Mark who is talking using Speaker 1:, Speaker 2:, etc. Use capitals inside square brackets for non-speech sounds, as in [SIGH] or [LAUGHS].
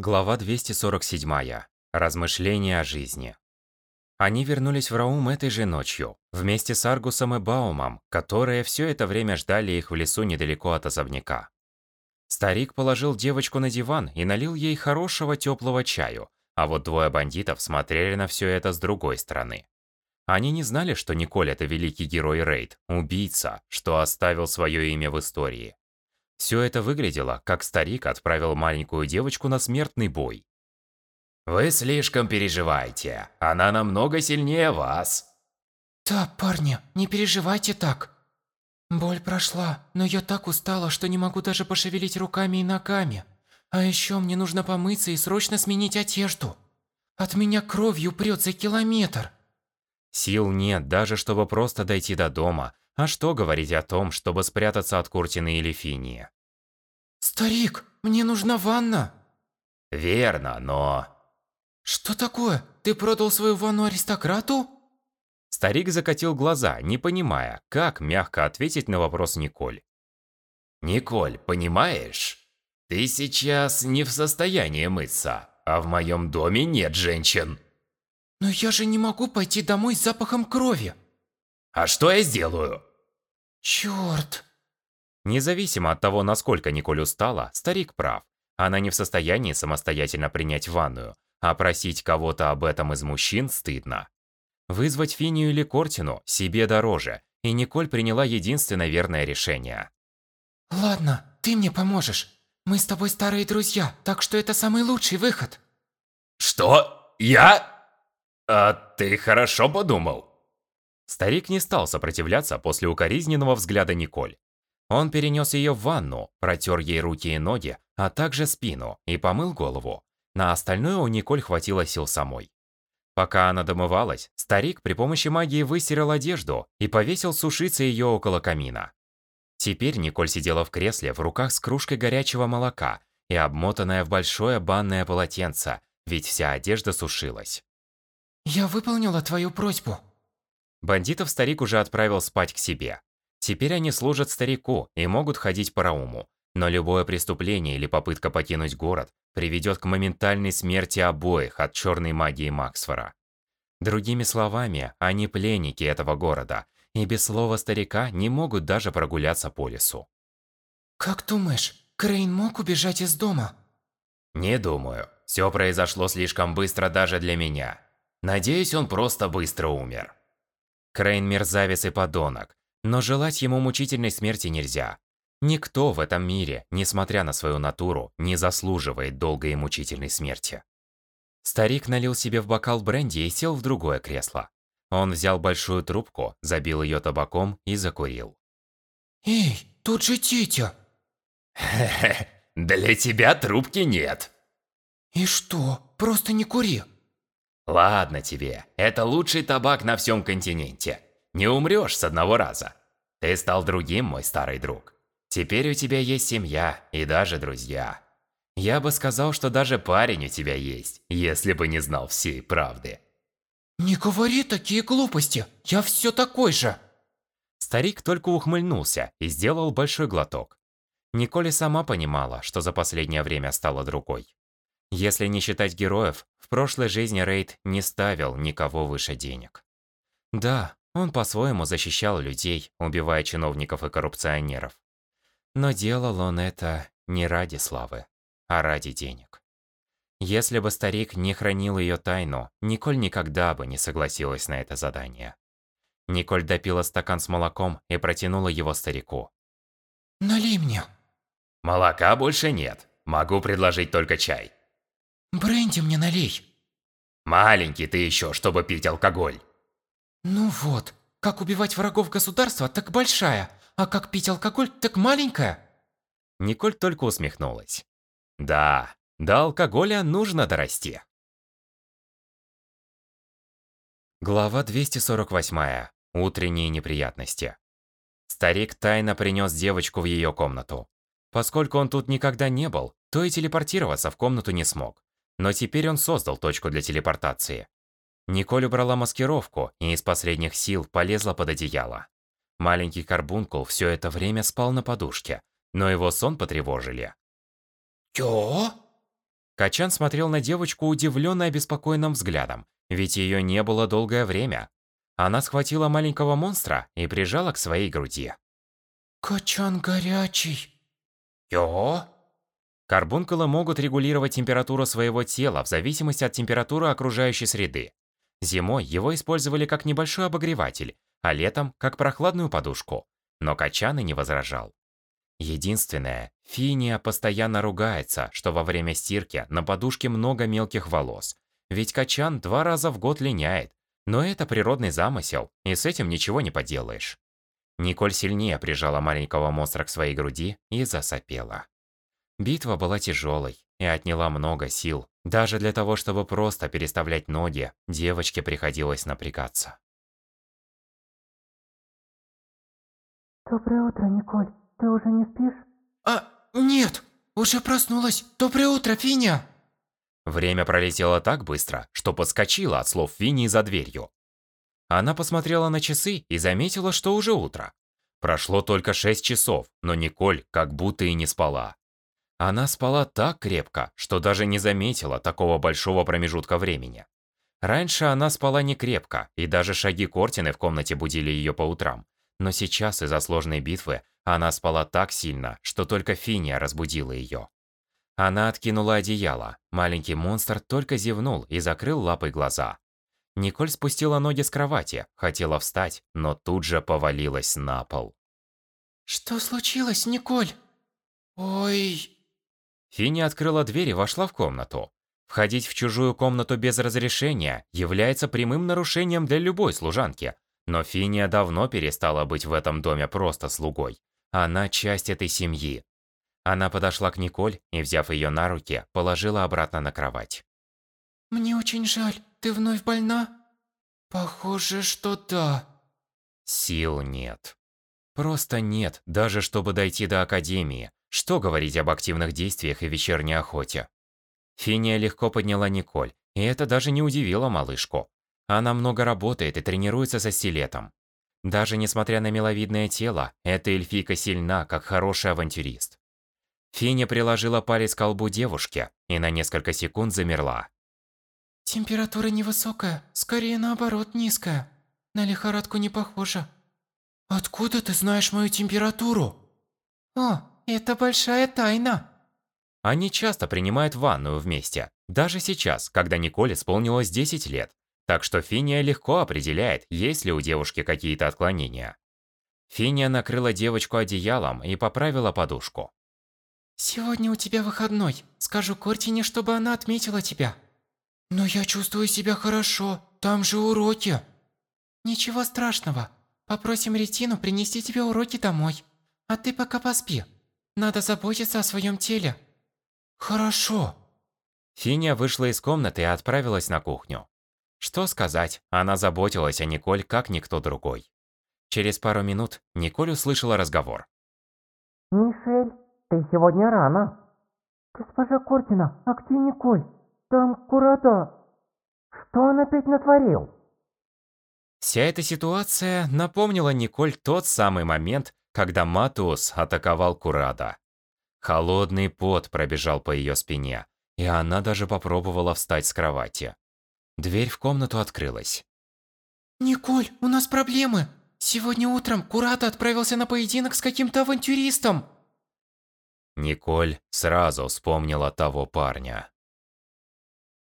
Speaker 1: Глава 247. Размышления о жизни. Они вернулись в Раум этой же ночью, вместе с Аргусом и Баумом, которые все это время ждали их в лесу недалеко от особняка. Старик положил девочку на диван и налил ей хорошего теплого чаю, а вот двое бандитов смотрели на все это с другой стороны. Они не знали, что Николь – это великий герой Рейд, убийца, что оставил свое имя в истории. Все это выглядело, как старик отправил маленькую девочку на смертный бой. «Вы слишком переживаете. Она намного сильнее вас».
Speaker 2: «Да, парни, не переживайте так. Боль прошла, но я так устала, что не могу даже пошевелить руками и ногами. А еще мне нужно помыться и срочно сменить одежду. От меня кровью прет за километр».
Speaker 1: Сил нет даже, чтобы просто дойти до дома, а что говорить о том, чтобы спрятаться от Куртины или Финии?
Speaker 2: «Старик, мне нужна ванна!»
Speaker 1: «Верно, но...»
Speaker 2: «Что такое? Ты продал свою ванну аристократу?»
Speaker 1: Старик закатил глаза, не понимая, как мягко ответить на вопрос Николь. «Николь, понимаешь? Ты сейчас не в состоянии мыться, а в моем доме нет женщин».
Speaker 2: «Но я же не могу пойти домой с запахом крови!»
Speaker 1: «А что я сделаю?»
Speaker 2: Черт!
Speaker 1: Независимо от того, насколько Николь устала, старик прав. Она не в состоянии самостоятельно принять ванную, а просить кого-то об этом из мужчин стыдно. Вызвать Финию или Кортину себе дороже, и Николь приняла единственное верное решение.
Speaker 2: «Ладно, ты мне поможешь. Мы с тобой старые друзья, так что это самый лучший выход».
Speaker 1: «Что? Я? А ты хорошо подумал?» Старик не стал сопротивляться после укоризненного взгляда Николь. Он перенес ее в ванну, протер ей руки и ноги, а также спину, и помыл голову. На остальное у Николь хватило сил самой. Пока она домывалась, старик при помощи магии выстирал одежду и повесил сушиться ее около камина. Теперь Николь сидела в кресле в руках с кружкой горячего молока и обмотанная в большое банное полотенце, ведь вся одежда сушилась.
Speaker 2: «Я выполнила твою просьбу»,
Speaker 1: Бандитов старик уже отправил спать к себе. Теперь они служат старику и могут ходить по Рауму. Но любое преступление или попытка покинуть город приведет к моментальной смерти обоих от черной магии Максфора. Другими словами, они пленники этого города, и без слова старика не могут даже прогуляться по лесу.
Speaker 2: «Как думаешь, Крейн мог убежать из дома?»
Speaker 1: «Не думаю. Все произошло слишком быстро даже для меня. Надеюсь, он просто быстро умер». Крейн мерзавец и подонок, но желать ему мучительной смерти нельзя. Никто в этом мире, несмотря на свою натуру, не заслуживает долгой и мучительной смерти. Старик налил себе в бокал бренди и сел в другое кресло. Он взял большую трубку, забил ее табаком и закурил.
Speaker 2: «Эй, тут же Титя!»
Speaker 1: «Хе-хе, [LAUGHS] для тебя трубки нет!»
Speaker 2: «И что, просто не кури!»
Speaker 1: Ладно тебе, это лучший табак на всем континенте. Не умрешь с одного раза. Ты стал другим, мой старый друг. Теперь у тебя есть семья и даже друзья. Я бы сказал, что даже парень у тебя есть, если бы не знал всей правды.
Speaker 2: Не говори такие глупости, я все такой же.
Speaker 1: Старик только ухмыльнулся и сделал большой глоток. Николя сама понимала, что за последнее время стала другой. Если не считать героев, в прошлой жизни Рейд не ставил никого выше денег. Да, он по-своему защищал людей, убивая чиновников и коррупционеров. Но делал он это не ради славы, а ради денег. Если бы старик не хранил ее тайну, Николь никогда бы не согласилась на это задание. Николь допила стакан с молоком и протянула его старику.
Speaker 2: «Налей мне».
Speaker 1: «Молока больше нет. Могу предложить только чай».
Speaker 2: Бренди мне налей.
Speaker 1: Маленький ты еще, чтобы пить алкоголь.
Speaker 2: Ну вот, как убивать врагов государства, так большая, а как пить алкоголь, так маленькая.
Speaker 1: Николь только усмехнулась. Да, до алкоголя нужно дорасти. Глава 248. Утренние неприятности. Старик тайно принес девочку в ее комнату. Поскольку он тут никогда не был, то и телепортироваться в комнату не смог. Но теперь он создал точку для телепортации. Николь убрала маскировку и из последних сил полезла под одеяло. Маленький карбункул все это время спал на подушке, но его сон потревожили.
Speaker 2: «Чё?
Speaker 1: Качан смотрел на девочку удивленно обеспокоенным взглядом, ведь ее не было долгое время. Она схватила маленького монстра и прижала к своей груди.
Speaker 2: Качан горячий.
Speaker 1: Йо? Карбункулы могут регулировать температуру своего тела в зависимости от температуры окружающей среды. Зимой его использовали как небольшой обогреватель, а летом как прохладную подушку. Но Качан и не возражал. Единственное, Финия постоянно ругается, что во время стирки на подушке много мелких волос. Ведь Качан два раза в год линяет. Но это природный замысел, и с этим ничего не поделаешь. Николь сильнее прижала маленького монстра к своей груди и засопела. Битва была тяжелой и отняла много сил. Даже для того, чтобы просто переставлять ноги, девочке приходилось напрягаться.
Speaker 3: Доброе утро, Николь. Ты уже не спишь?
Speaker 2: А, нет, уже проснулась. Доброе утро, Финя.
Speaker 1: Время пролетело так быстро, что подскочила от слов Фини за дверью. Она посмотрела на часы и заметила, что уже утро. Прошло только 6 часов, но Николь как будто и не спала. Она спала так крепко, что даже не заметила такого большого промежутка времени. Раньше она спала не крепко, и даже шаги Кортины в комнате будили ее по утрам. Но сейчас из-за сложной битвы она спала так сильно, что только Финия разбудила ее. Она откинула одеяло. Маленький монстр только зевнул и закрыл лапой глаза. Николь спустила ноги с кровати, хотела встать, но тут же повалилась на пол.
Speaker 2: Что случилось, Николь? Ой...
Speaker 1: Фини открыла дверь и вошла в комнату. Входить в чужую комнату без разрешения является прямым нарушением для любой служанки. Но Финия давно перестала быть в этом доме просто слугой. Она часть этой семьи. Она подошла к Николь и, взяв ее на руки, положила обратно на кровать.
Speaker 2: Мне очень жаль. Ты вновь больна? Похоже, что да.
Speaker 1: Сил нет. Просто нет, даже чтобы дойти до Академии. Что говорить об активных действиях и вечерней охоте? Финия легко подняла Николь, и это даже не удивило малышку. Она много работает и тренируется со стилетом. Даже несмотря на миловидное тело, эта эльфийка сильна, как хороший авантюрист. Финя приложила палец к колбу девушки и на несколько секунд замерла.
Speaker 2: Температура невысокая, скорее наоборот низкая. На лихорадку не похоже. Откуда ты знаешь мою температуру? О, это большая тайна.
Speaker 1: Они часто принимают ванную вместе, даже сейчас, когда Николь исполнилось 10 лет. Так что Финия легко определяет, есть ли у девушки какие-то отклонения. Финия накрыла девочку одеялом и поправила подушку.
Speaker 2: «Сегодня у тебя выходной. Скажу Кортине, чтобы она отметила тебя». «Но я чувствую себя хорошо, там же уроки». «Ничего страшного. Попросим Ретину принести тебе уроки домой. А ты пока поспи. Надо заботиться о своем теле».
Speaker 1: «Хорошо». Финия вышла из комнаты и отправилась на кухню. Что сказать, она заботилась о Николь как никто другой. Через пару минут Николь услышала разговор.
Speaker 3: «Мишель, ты сегодня рано». «Госпожа Кортина, а где Николь?» Там Курата... Что он опять натворил?
Speaker 1: Вся эта ситуация напомнила Николь тот самый момент, когда Матус атаковал Курада. Холодный пот пробежал по ее спине, и она даже попробовала встать с кровати. Дверь в комнату открылась.
Speaker 2: «Николь, у нас проблемы! Сегодня утром Курата отправился на поединок с каким-то авантюристом!»
Speaker 1: Николь сразу вспомнила того парня.